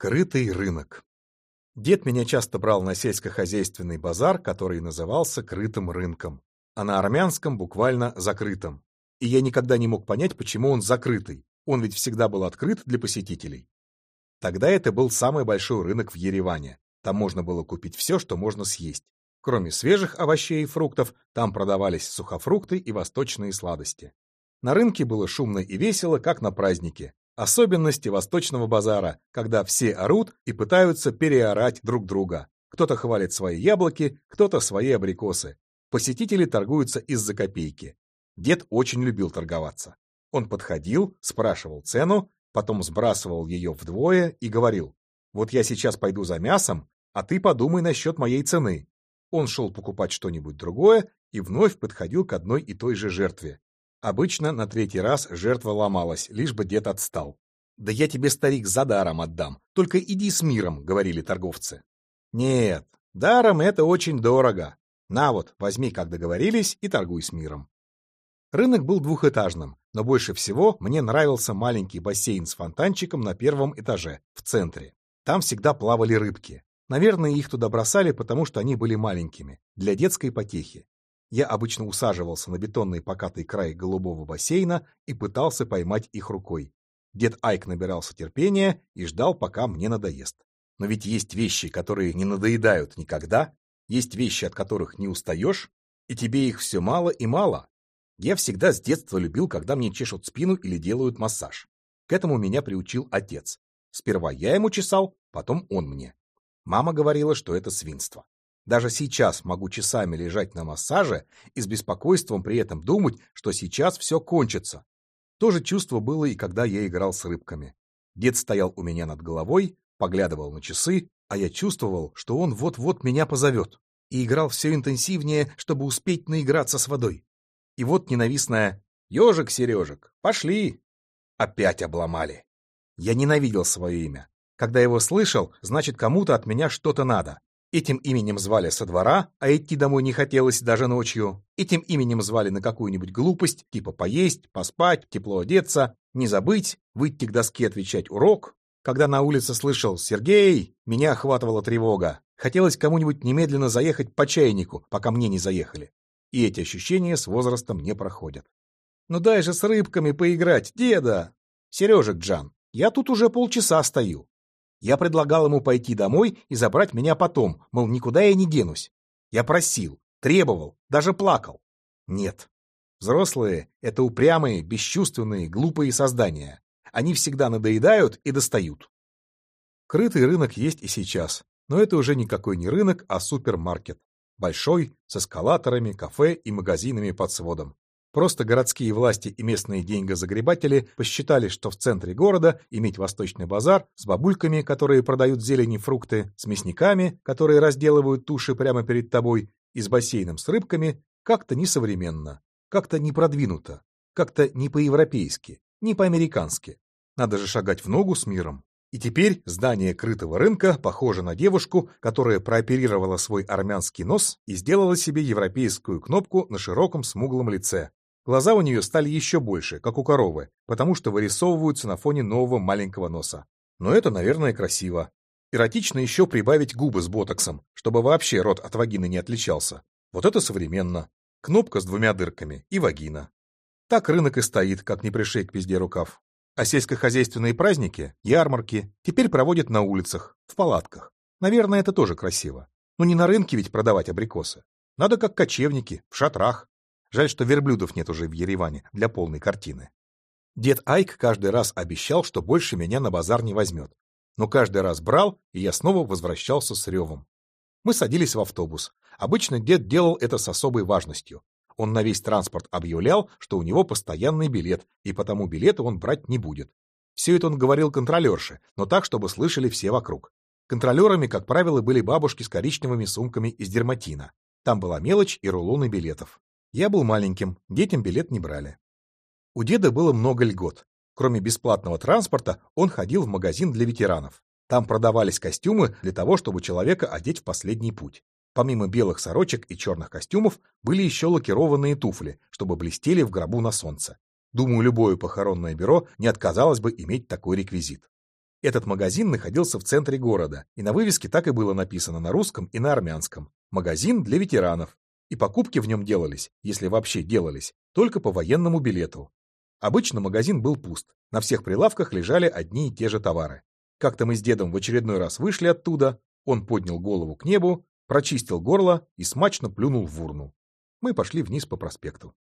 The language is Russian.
Крытый рынок. Дед меня часто брал на сельскохозяйственный базар, который назывался крытым рынком, а на армянском буквально закрытым. И я никогда не мог понять, почему он закрытый. Он ведь всегда был открыт для посетителей. Тогда это был самый большой рынок в Ереване. Там можно было купить все, что можно съесть. Кроме свежих овощей и фруктов, там продавались сухофрукты и восточные сладости. На рынке было шумно и весело, как на празднике. Особенности восточного базара, когда все орут и пытаются переорать друг друга. Кто-то хвалит свои яблоки, кто-то свои абрикосы. Посетители торгуются из-за копейки. Дед очень любил торговаться. Он подходил, спрашивал цену, потом сбрасывал ее вдвое и говорил, «Вот я сейчас пойду за мясом, а ты подумай насчет моей цены». Он шел покупать что-нибудь другое и вновь подходил к одной и той же жертве. Обычно на третий раз жертва ломалась, лишь бы дед отстал. «Да я тебе, старик, за даром отдам, только иди с миром», — говорили торговцы. «Нет, даром это очень дорого. На вот, возьми, как договорились, и торгуй с миром». Рынок был двухэтажным, но больше всего мне нравился маленький бассейн с фонтанчиком на первом этаже, в центре. Там всегда плавали рыбки. Наверное, их туда бросали, потому что они были маленькими, для детской потехи. Я обычно усаживался на бетонный покатый край голубого бассейна и пытался поймать их рукой. Дед Айк набирался терпения и ждал, пока мне надоест. Но ведь есть вещи, которые не надоедают никогда, есть вещи, от которых не устаешь, и тебе их все мало и мало. Я всегда с детства любил, когда мне чешут спину или делают массаж. К этому меня приучил отец. Сперва я ему чесал, потом он мне. Мама говорила, что это свинство. Даже сейчас могу часами лежать на массаже и с беспокойством при этом думать, что сейчас все кончится. То же чувство было и когда я играл с рыбками. Дед стоял у меня над головой, поглядывал на часы, а я чувствовал, что он вот-вот меня позовет. И играл все интенсивнее, чтобы успеть наиграться с водой. И вот ненавистная «Ежик, Сережек, пошли!» Опять обломали. Я ненавидел свое имя. Когда его слышал, значит, кому-то от меня что-то надо. Этим именем звали со двора, а идти домой не хотелось даже ночью. Этим именем звали на какую-нибудь глупость, типа поесть, поспать, тепло одеться, не забыть, выйти к доске отвечать урок. Когда на улице слышал «Сергей!», меня охватывала тревога. Хотелось кому-нибудь немедленно заехать по чайнику, пока мне не заехали. И эти ощущения с возрастом не проходят. «Ну дай же с рыбками поиграть, деда!» «Сережек, Джан, я тут уже полчаса стою. Я предлагал ему пойти домой и забрать меня потом, мол, никуда я не денусь. Я просил, требовал, даже плакал. Нет. Взрослые — это упрямые, бесчувственные, глупые создания. Они всегда надоедают и достают. Крытый рынок есть и сейчас, но это уже никакой не рынок, а супермаркет. Большой, с эскалаторами, кафе и магазинами под сводом. Просто городские власти и местные деньгозагребатели посчитали, что в центре города иметь восточный базар с бабульками, которые продают зелень и фрукты, с мясниками, которые разделывают туши прямо перед тобой, и с бассейном с рыбками, как-то несовременно, как-то не продвинуто, как-то не по-европейски, не по-американски. Надо же шагать в ногу с миром. И теперь здание крытого рынка похоже на девушку, которая прооперировала свой армянский нос и сделала себе европейскую кнопку на широком смуглом лице, Глаза у нее стали еще больше, как у коровы, потому что вырисовываются на фоне нового маленького носа. Но это, наверное, красиво. Эротично еще прибавить губы с ботоксом, чтобы вообще рот от вагины не отличался. Вот это современно. Кнопка с двумя дырками и вагина. Так рынок и стоит, как не пришей к пизде рукав. А сельскохозяйственные праздники, ярмарки теперь проводят на улицах, в палатках. Наверное, это тоже красиво. Но не на рынке ведь продавать абрикосы. Надо как кочевники, в шатрах. Жаль, что верблюдов нет уже в Ереване для полной картины. Дед Айк каждый раз обещал, что больше меня на базар не возьмет. Но каждый раз брал, и я снова возвращался с ревом. Мы садились в автобус. Обычно дед делал это с особой важностью. Он на весь транспорт объявлял, что у него постоянный билет, и потому билета он брать не будет. Все это он говорил контролерше, но так, чтобы слышали все вокруг. Контролерами, как правило, были бабушки с коричневыми сумками из дерматина. Там была мелочь и рулоны билетов. Я был маленьким, детям билет не брали. У деда было много льгот. Кроме бесплатного транспорта, он ходил в магазин для ветеранов. Там продавались костюмы для того, чтобы человека одеть в последний путь. Помимо белых сорочек и черных костюмов, были еще лакированные туфли, чтобы блестели в гробу на солнце. Думаю, любое похоронное бюро не отказалось бы иметь такой реквизит. Этот магазин находился в центре города, и на вывеске так и было написано на русском и на армянском. Магазин для ветеранов. И покупки в нем делались, если вообще делались, только по военному билету. Обычно магазин был пуст. На всех прилавках лежали одни и те же товары. Как-то мы с дедом в очередной раз вышли оттуда, он поднял голову к небу, прочистил горло и смачно плюнул в урну. Мы пошли вниз по проспекту.